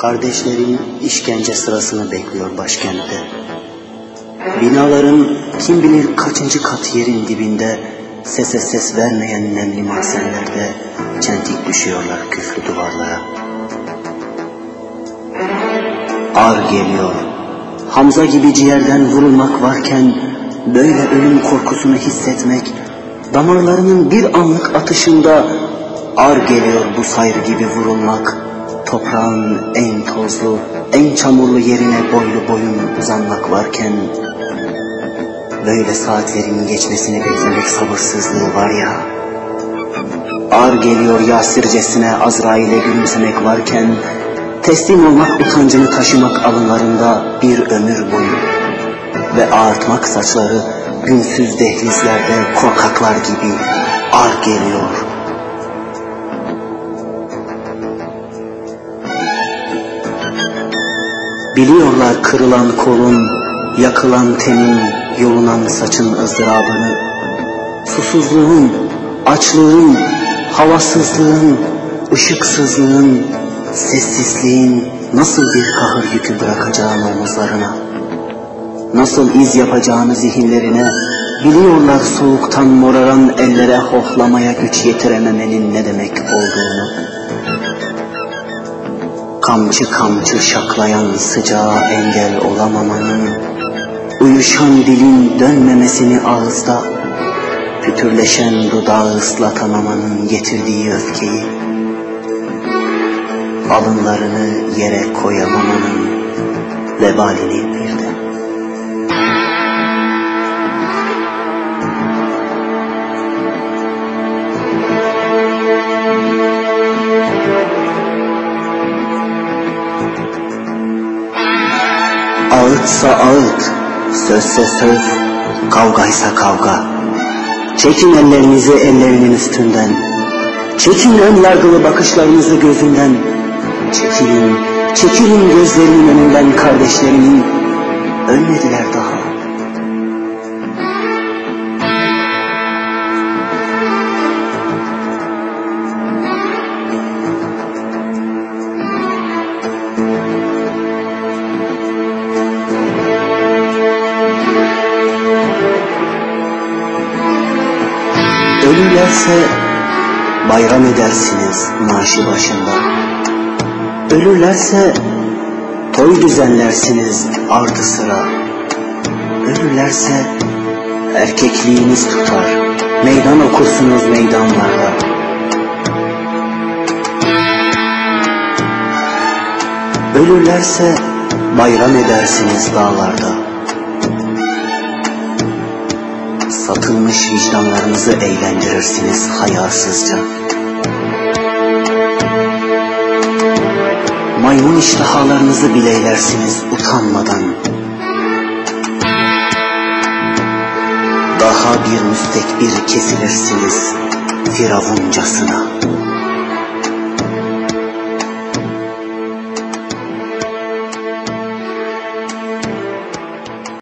Kardeşlerin işkence sırasını bekliyor başkentte. Binaların kim bilir kaçıncı kat yerin dibinde sese ses vermeyen nemli mahzenlerde çentik düşüyorlar küflü duvarlara. Ar geliyor. Hamza gibi ciğerden vurulmak varken böyle ölüm korkusunu hissetmek damarlarının bir anlık atışında ar geliyor bu sayr gibi vurulmak toprağın en tozlu, en çamurlu yerine boylu boyun uzanmak varken böyle saatlerin geçmesini beklemek sabırsızlığı var ya. Ar geliyor yasircesine Azrail'e gülümsemek varken teslim olmak utancını taşımak alınlarında bir ömür boyu ve ağartmak saçları günsüz dehlizlerde korkaklar gibi ar geliyor Biliyorlar kırılan kolun, yakılan tenin, yolunan saçın ızdırabını. Susuzluğun, açlığın, havasızlığın, ışıksızlığın, sessizliğin nasıl bir kahır yükü bırakacağını omuzlarına. Nasıl iz yapacağını zihinlerine, biliyorlar soğuktan moraran ellere hohlamaya güç yetirememenin ne demek olduğunu. Kamçı kamçı şaklayan sıcağa engel olamamanın, Uyuşan dilin dönmemesini ağızda, Pütürleşen dudağı ıslatamamanın getirdiği öfkeyi, Alınlarını yere koyamamanın vebalini Ağıtsa ağıt, sözse söz, kavgaysa kavga. Çekin ellerinizi ellerinin üstünden. Çekin ön yargılı bakışlarınızı gözünden. Çekilin, çekilin gözlerinin önünden kardeşlerimin. Ölmediler daha. Ölürlerse bayram edersiniz maaşı başında. Ölürlerse toy düzenlersiniz ardı sıra. Ölürlerse erkekliğiniz tutar, meydan okursunuz meydanlarda. Ölürlerse bayram edersiniz dağlarda. Satılmış vicdanlarınızı eğlendirirsiniz hayasızca. Maymun iştahalarınızı bileylersiniz utanmadan. Daha bir müstekbir kesilirsiniz firavuncasına.